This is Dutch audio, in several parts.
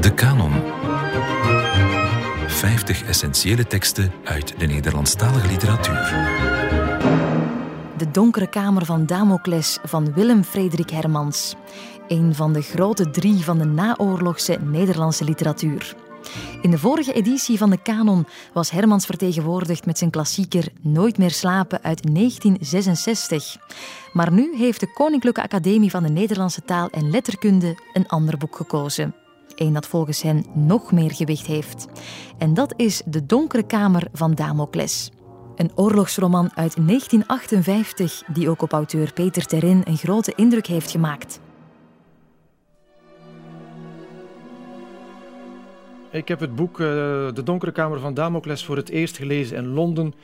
De Canon. 50 essentiële teksten uit de Nederlandstalige literatuur. De donkere kamer van Damocles van Willem Frederik Hermans. Een van de grote drie van de naoorlogse Nederlandse literatuur. In de vorige editie van de Canon was Hermans vertegenwoordigd met zijn klassieker Nooit meer slapen uit 1966. Maar nu heeft de Koninklijke Academie van de Nederlandse Taal en Letterkunde een ander boek gekozen. Dat volgens hen nog meer gewicht heeft. En dat is De Donkere Kamer van Damocles. Een oorlogsroman uit 1958 die ook op auteur Peter Terrin een grote indruk heeft gemaakt. Ik heb het boek uh, De Donkere Kamer van Damocles voor het eerst gelezen in Londen.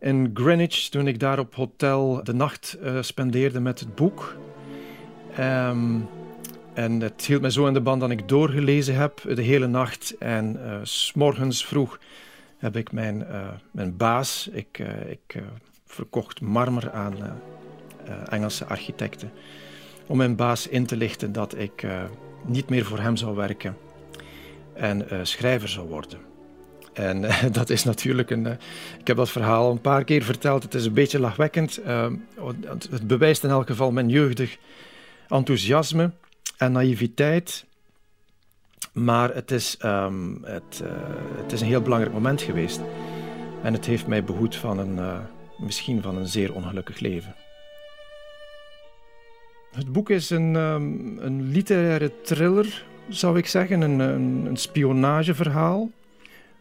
In Greenwich, toen ik daar op hotel de nacht uh, spendeerde met het boek. Um, en het hield me zo in de band dat ik doorgelezen heb de hele nacht. En uh, s morgens vroeg heb ik mijn, mijn baas, ik, ik verkocht marmer aan Engelse architecten, om mijn baas in te lichten dat ik niet meer voor hem zou werken en schrijver zou worden. En dat is natuurlijk een. Ik heb dat verhaal een paar keer verteld. Het is een beetje lachwekkend. het bewijst in elk geval mijn jeugdig enthousiasme en naïviteit. Maar het is, um, het, het is een heel belangrijk moment geweest. En het heeft mij behoed van een, misschien van een zeer ongelukkig leven. Het boek is een, um, een literaire thriller zou ik zeggen. Een, een, spionageverhaal.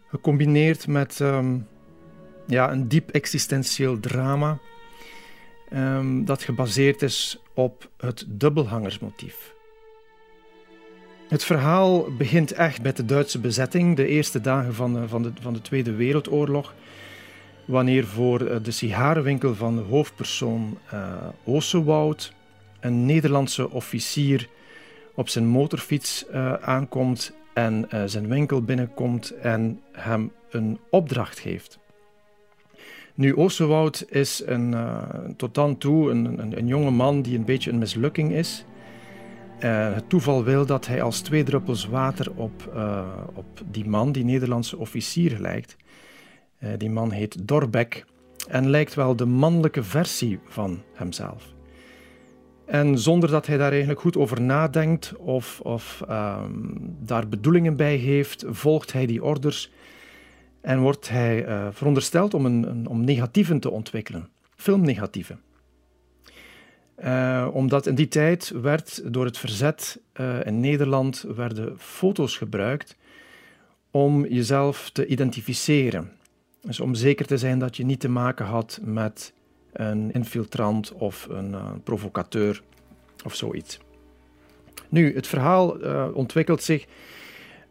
Gecombineerd met um, ja, een diep existentieel drama. Dat gebaseerd is op het dubbelhangersmotief. Het verhaal begint echt met de Duitse bezetting, de eerste dagen van de, van de, van de Tweede Wereldoorlog. Wanneer voor eh, de sigarenwinkel van de hoofdpersoon uh, een Nederlandse officier op zijn motorfiets aankomt en zijn winkel binnenkomt en hem een opdracht geeft. Nu, Oosterwoud is een, tot dan toe een, een, een, jonge man die een beetje een mislukking is. Het toeval wil dat hij als twee druppels water op, op die man, die Nederlandse officier, lijkt. die man heet Dorbeck en lijkt wel de mannelijke versie van hemzelf. En zonder dat hij daar eigenlijk goed over nadenkt of, of um, daar bedoelingen bij heeft, volgt hij die orders en wordt hij verondersteld om, een, een, om negatieven te ontwikkelen, filmnegatieven. Uh, omdat in die tijd werd door het verzet uh, in Nederland werden foto's gebruikt om jezelf te identificeren. Dus om zeker te zijn dat je niet te maken had met een infiltrant of een uh, provocateur of zoiets. Nu, het verhaal ontwikkelt zich.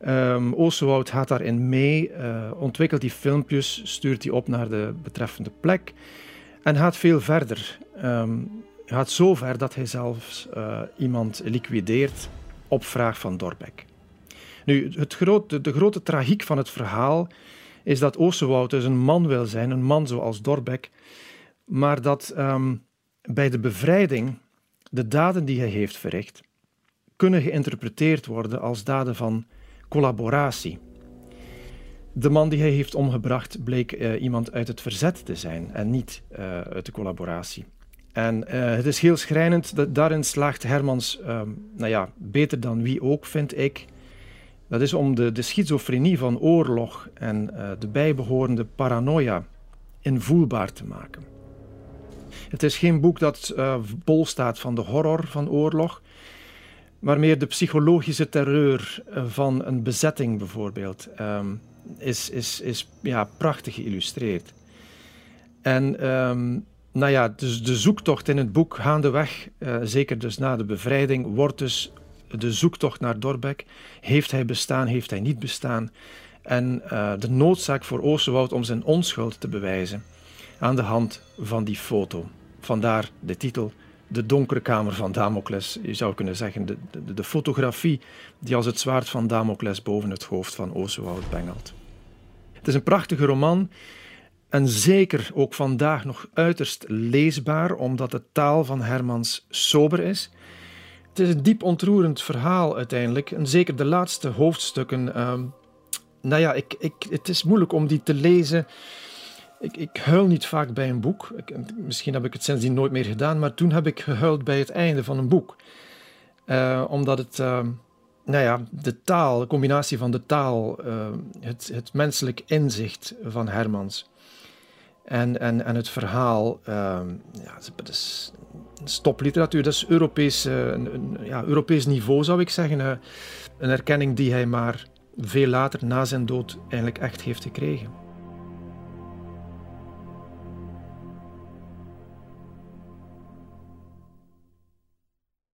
Um, gaat daarin mee, ontwikkelt die filmpjes, stuurt die op naar de betreffende plek en gaat veel verder. Um, gaat zo ver dat hij zelfs uh, iemand liquideert op vraag van Dorbeck. Nu, het de, grote tragiek van het verhaal is dat Oosterwoud dus een man wil zijn, een man zoals Dorbeck, maar dat um, bij de bevrijding de daden die hij heeft verricht, kunnen geïnterpreteerd worden als daden van collaboratie. De man die hij heeft omgebracht bleek uh, iemand uit het verzet te zijn en niet uh, uit de collaboratie. En uh, het is heel schrijnend, dat daarin slaagt Hermans ehm, nou ja, beter dan wie ook, vind ik. Dat is om de, de schizofrenie van oorlog en de bijbehorende paranoia invoelbaar te maken. Het is geen boek dat uh, bol staat van de horror van oorlog, maar meer de psychologische terreur eh, van een bezetting bijvoorbeeld. Um, is, is, is ja, prachtig geïllustreerd. En um, nou ja, dus de zoektocht in het boek gaandeweg, uh, zeker dus na de bevrijding, wordt dus de zoektocht naar Dorbeck. Heeft hij bestaan, heeft hij niet bestaan? En uh, de noodzaak voor Oosterwoud om zijn onschuld te bewijzen aan de hand van die foto. Vandaar de titel De donkere kamer van Damocles. Je zou kunnen zeggen de, de, fotografie die als het zwaard van Damocles boven het hoofd van Oswald bengelt. Het is een prachtige roman en zeker ook vandaag nog uiterst leesbaar, omdat de taal van Hermans sober is. Het is een diep ontroerend verhaal uiteindelijk. En zeker de laatste hoofdstukken. Ehm, nou ja, ik, ik, het is moeilijk om die te lezen. Ik, ik huil niet vaak bij een boek. Ik, misschien heb ik het sindsdien nooit meer gedaan, maar toen heb ik gehuild bij het einde van een boek. Uh, omdat het, uh, nou ja, de taal, de combinatie van de taal, uh, het, het menselijk inzicht van Hermans en, en, en het verhaal, ehm, ja, dat is stopliteratuur, dat is Europees, een, een, ja, Europees niveau zou ik zeggen. een erkenning die hij maar veel later na zijn dood eigenlijk echt heeft gekregen.